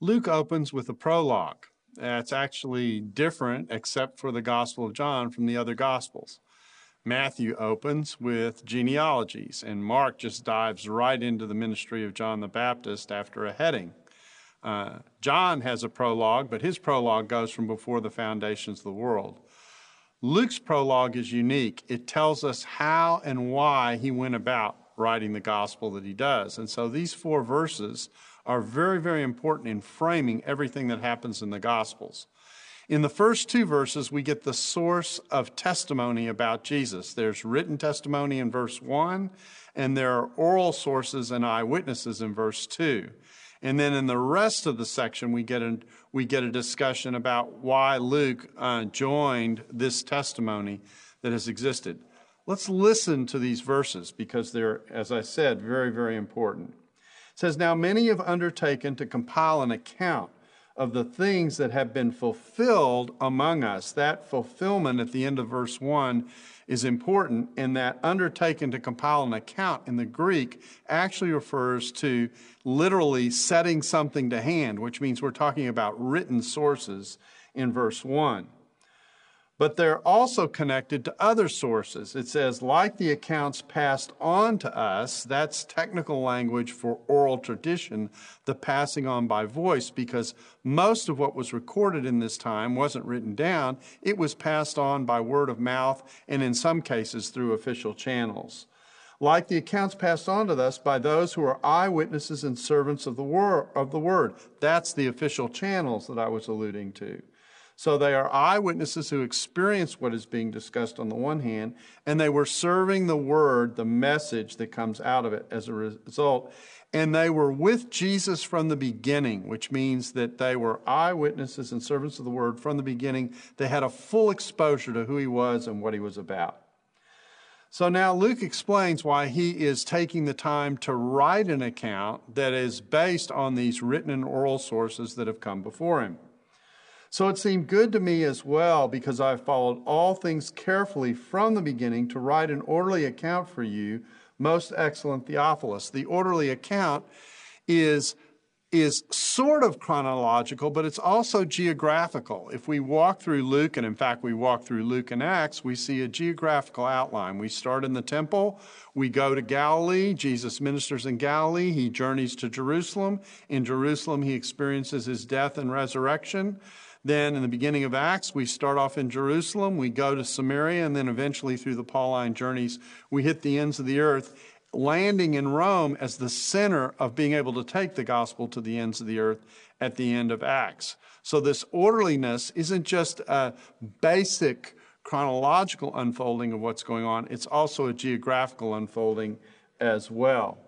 Luke opens with a prologue. That's actually different, except for the Gospel of John, from the other Gospels. Matthew opens with genealogies, and Mark just dives right into the ministry of John the Baptist after a heading. Uh, John has a prologue, but his prologue goes from before the foundations of the world. Luke's prologue is unique. It tells us how and why he went about writing the gospel that he does. And so these four verses are very, very important in framing everything that happens in the gospels. In the first two verses, we get the source of testimony about Jesus. There's written testimony in verse 1, and there are oral sources and eyewitnesses in verse 2. And then in the rest of the section, we get a, we get a discussion about why Luke uh, joined this testimony that has existed. Let's listen to these verses because they're, as I said, very, very important. Says, Now many have undertaken to compile an account of the things that have been fulfilled among us. That fulfillment at the end of verse 1 is important, and that undertaken to compile an account in the Greek actually refers to literally setting something to hand, which means we're talking about written sources in verse 1 but they're also connected to other sources. It says, like the accounts passed on to us, that's technical language for oral tradition, the passing on by voice, because most of what was recorded in this time wasn't written down. It was passed on by word of mouth and in some cases through official channels. Like the accounts passed on to us by those who are eyewitnesses and servants of the, wor- of the word. That's the official channels that I was alluding to. So they are eyewitnesses who experience what is being discussed on the one hand, and they were serving the word, the message that comes out of it as a result. And they were with Jesus from the beginning, which means that they were eyewitnesses and servants of the word from the beginning. They had a full exposure to who he was and what he was about. So now Luke explains why he is taking the time to write an account that is based on these written and oral sources that have come before him. So it seemed good to me as well, because I followed all things carefully from the beginning to write an orderly account for you, most excellent Theophilus. The orderly account is is sort of chronological, but it's also geographical. If we walk through Luke, and in fact we walk through Luke and Acts, we see a geographical outline. We start in the temple, we go to Galilee, Jesus ministers in Galilee, he journeys to Jerusalem. In Jerusalem, he experiences his death and resurrection. Then, in the beginning of Acts, we start off in Jerusalem, we go to Samaria, and then eventually through the Pauline journeys, we hit the ends of the earth, landing in Rome as the center of being able to take the gospel to the ends of the earth at the end of Acts. So, this orderliness isn't just a basic chronological unfolding of what's going on, it's also a geographical unfolding as well.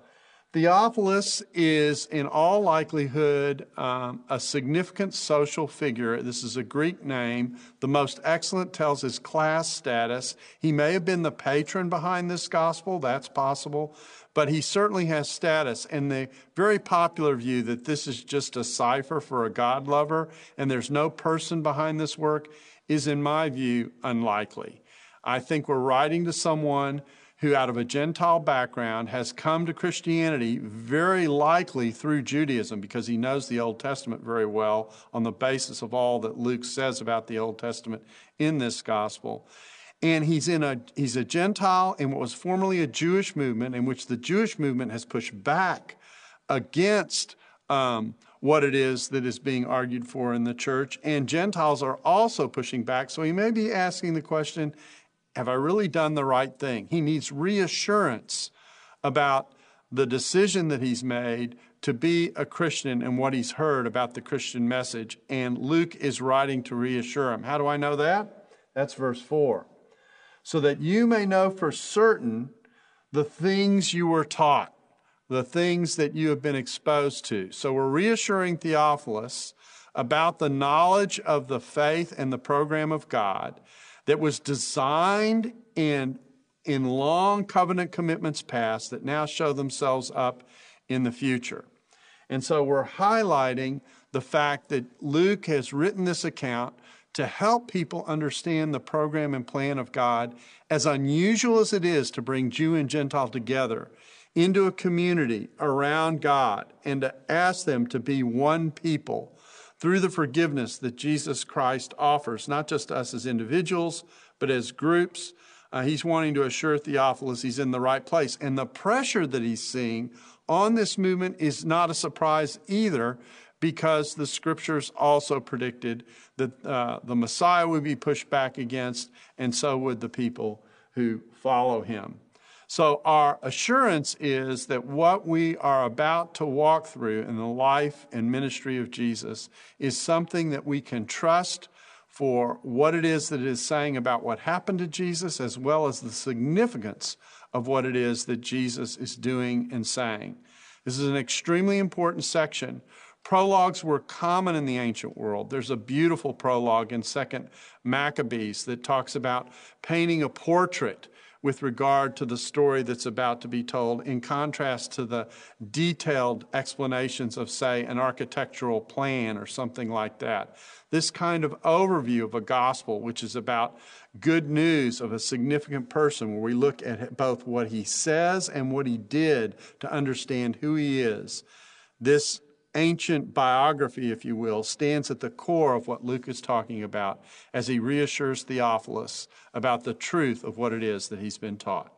Theophilus is, in all likelihood, um, a significant social figure. This is a Greek name. The most excellent tells his class status. He may have been the patron behind this gospel, that's possible, but he certainly has status. And the very popular view that this is just a cipher for a God lover and there's no person behind this work is, in my view, unlikely. I think we're writing to someone who, out of a Gentile background, has come to Christianity very likely through Judaism because he knows the Old Testament very well on the basis of all that Luke says about the Old Testament in this gospel. And he's in a he's a Gentile in what was formerly a Jewish movement, in which the Jewish movement has pushed back against um, what it is that is being argued for in the church. And Gentiles are also pushing back. So he may be asking the question have I really done the right thing? He needs reassurance about the decision that he's made to be a Christian and what he's heard about the Christian message. And Luke is writing to reassure him. How do I know that? That's verse 4. So that you may know for certain the things you were taught, the things that you have been exposed to. So we're reassuring Theophilus about the knowledge of the faith and the program of God that was designed in, in long covenant commitments past that now show themselves up in the future. And so we're highlighting the fact that Luke has written this account to help people understand the program and plan of God, as unusual as it is to bring Jew and Gentile together. into a community around God and to ask them to be one people through the forgiveness that Jesus Christ offers, not just us as individuals, but as groups. Uh, he's wanting to assure Theophilus he's in the right place. And the pressure that he's seeing on this movement is not a surprise either, because the scriptures also predicted that uh, the Messiah would be pushed back against, and so would the people who follow him. So, our assurance is that what we are about to walk through in the life and ministry of Jesus is something that we can trust for what it is that it is saying about what happened to Jesus, as well as the significance of what it is that Jesus is doing and saying. This is an extremely important section. Prologues were common in the ancient world. There's a beautiful prologue in 2nd Maccabees that talks about painting a portrait with regard to the story that's about to be told, in contrast to the detailed explanations of, say, an architectural plan or something like that. This kind of overview of a gospel, which is about good news of a significant person, where we look at both what he says and what he did to understand who he is. This ancient biography, if you will, stands at the core of what Luke is talking about as he reassures Theophilus about the truth of what it is that he's been taught.